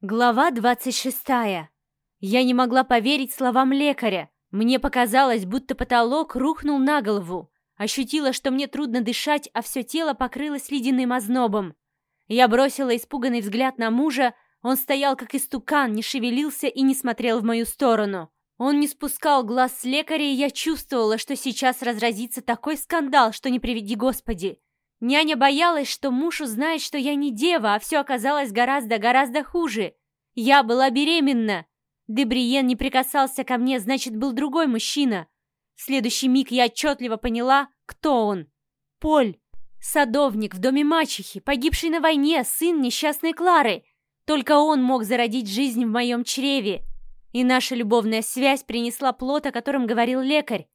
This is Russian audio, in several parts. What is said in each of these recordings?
Глава 26. Я не могла поверить словам лекаря. Мне показалось, будто потолок рухнул на голову. Ощутила, что мне трудно дышать, а все тело покрылось ледяным ознобом. Я бросила испуганный взгляд на мужа. Он стоял как истукан, не шевелился и не смотрел в мою сторону. Он не спускал глаз с лекаря, и я чувствовала, что сейчас разразится такой скандал, что не приведи Господи. Няня боялась, что муж узнает, что я не дева, а все оказалось гораздо-гораздо хуже. Я была беременна. Дебриен не прикасался ко мне, значит, был другой мужчина. В следующий миг я отчетливо поняла, кто он. Поль, садовник в доме мачехи, погибший на войне, сын несчастной Клары. Только он мог зародить жизнь в моем чреве. И наша любовная связь принесла плод, о котором говорил лекарь.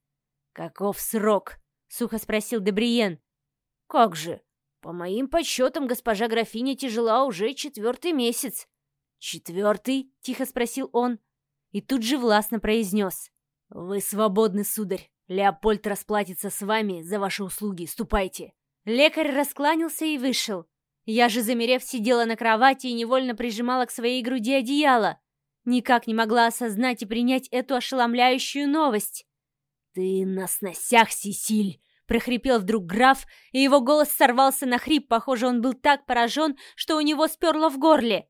«Каков срок?» — сухо спросил Дебриен. «Как же? По моим подсчетам, госпожа графиня тяжела уже четвертый месяц». «Четвертый?» — тихо спросил он. И тут же властно произнес. «Вы свободны, сударь. Леопольд расплатится с вами за ваши услуги. Ступайте». Лекарь раскланялся и вышел. Я же, замерев, сидела на кровати и невольно прижимала к своей груди одеяло. Никак не могла осознать и принять эту ошеломляющую новость. «Ты на сносях, Сесиль!» — прохрипел вдруг граф, и его голос сорвался на хрип. Похоже, он был так поражен, что у него сперло в горле.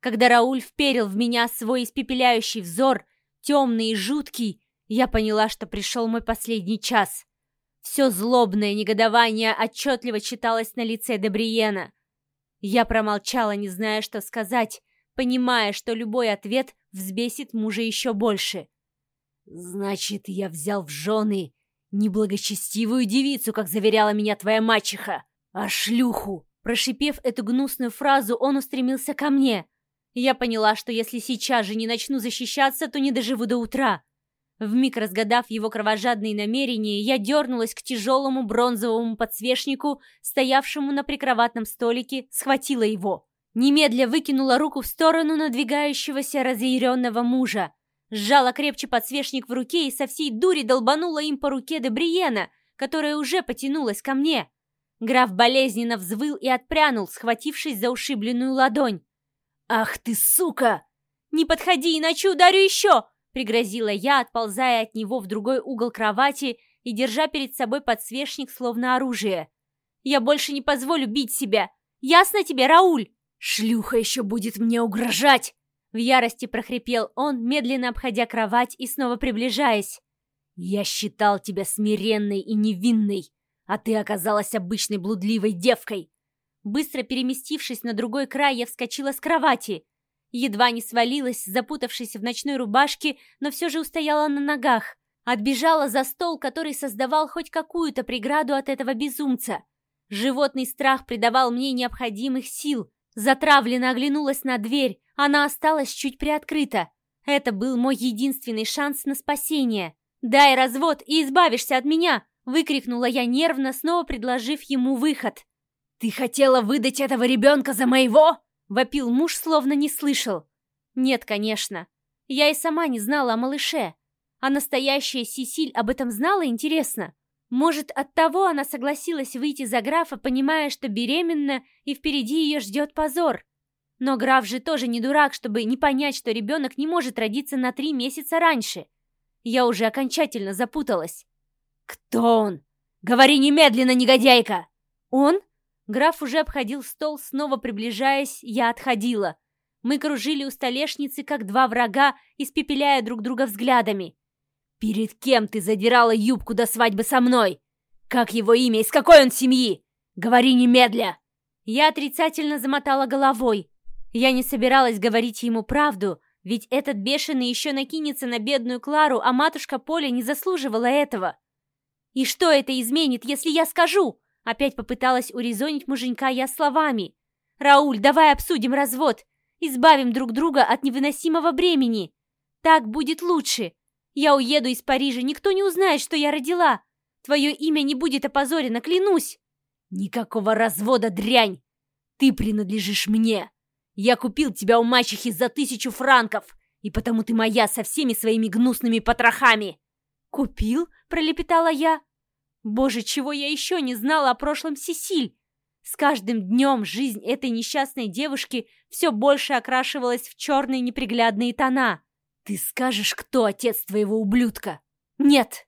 Когда Рауль вперил в меня свой испепеляющий взор, темный и жуткий, я поняла, что пришел мой последний час. Все злобное негодование отчетливо читалось на лице Дебриена. Я промолчала, не зная, что сказать, понимая, что любой ответ взбесит мужа еще больше. «Значит, я взял в жены Неблагочестивую девицу, как заверяла меня твоя мачеха, а шлюху. Прошипев эту гнусную фразу, он устремился ко мне. Я поняла, что если сейчас же не начну защищаться, то не доживу до утра. Вмиг разгадав его кровожадные намерения, я дернулась к тяжелому бронзовому подсвечнику, стоявшему на прикроватном столике, схватила его. Немедля выкинула руку в сторону надвигающегося разъяренного мужа сжала крепче подсвечник в руке и со всей дури долбанула им по руке Дебриена, которая уже потянулась ко мне. Граф болезненно взвыл и отпрянул, схватившись за ушибленную ладонь. «Ах ты, сука!» «Не подходи, иначе ударю еще!» Пригрозила я, отползая от него в другой угол кровати и держа перед собой подсвечник, словно оружие. «Я больше не позволю бить себя! Ясно тебе, Рауль?» «Шлюха еще будет мне угрожать!» В ярости прохрипел он, медленно обходя кровать и снова приближаясь. «Я считал тебя смиренной и невинной, а ты оказалась обычной блудливой девкой!» Быстро переместившись на другой край, я вскочила с кровати. Едва не свалилась, запутавшись в ночной рубашке, но все же устояла на ногах. Отбежала за стол, который создавал хоть какую-то преграду от этого безумца. Животный страх придавал мне необходимых сил. Затравленно оглянулась на дверь, она осталась чуть приоткрыта. Это был мой единственный шанс на спасение. «Дай развод и избавишься от меня!» Выкрикнула я нервно, снова предложив ему выход. «Ты хотела выдать этого ребенка за моего?» Вопил муж, словно не слышал. «Нет, конечно. Я и сама не знала о малыше. А настоящая Сисиль об этом знала, интересно?» Может, оттого она согласилась выйти за графа, понимая, что беременна, и впереди ее ждет позор. Но граф же тоже не дурак, чтобы не понять, что ребенок не может родиться на три месяца раньше. Я уже окончательно запуталась. «Кто он? Говори немедленно, негодяйка!» «Он?» Граф уже обходил стол, снова приближаясь, я отходила. Мы кружили у столешницы, как два врага, испепеляя друг друга взглядами. «Перед кем ты задирала юбку до свадьбы со мной? Как его имя, из какой он семьи? Говори немедля!» Я отрицательно замотала головой. Я не собиралась говорить ему правду, ведь этот бешеный еще накинется на бедную Клару, а матушка Поля не заслуживала этого. «И что это изменит, если я скажу?» Опять попыталась урезонить муженька я словами. «Рауль, давай обсудим развод. Избавим друг друга от невыносимого бремени. Так будет лучше. Я уеду из Парижа, никто не узнает, что я родила. Твое имя не будет опозорено, клянусь. Никакого развода, дрянь! Ты принадлежишь мне. Я купил тебя у мачехи за тысячу франков, и потому ты моя со всеми своими гнусными потрохами. Купил? Пролепетала я. Боже, чего я еще не знала о прошлом Сесиль? С каждым днем жизнь этой несчастной девушки все больше окрашивалась в черные неприглядные тона. «Ты скажешь, кто отец твоего ублюдка?» «Нет!»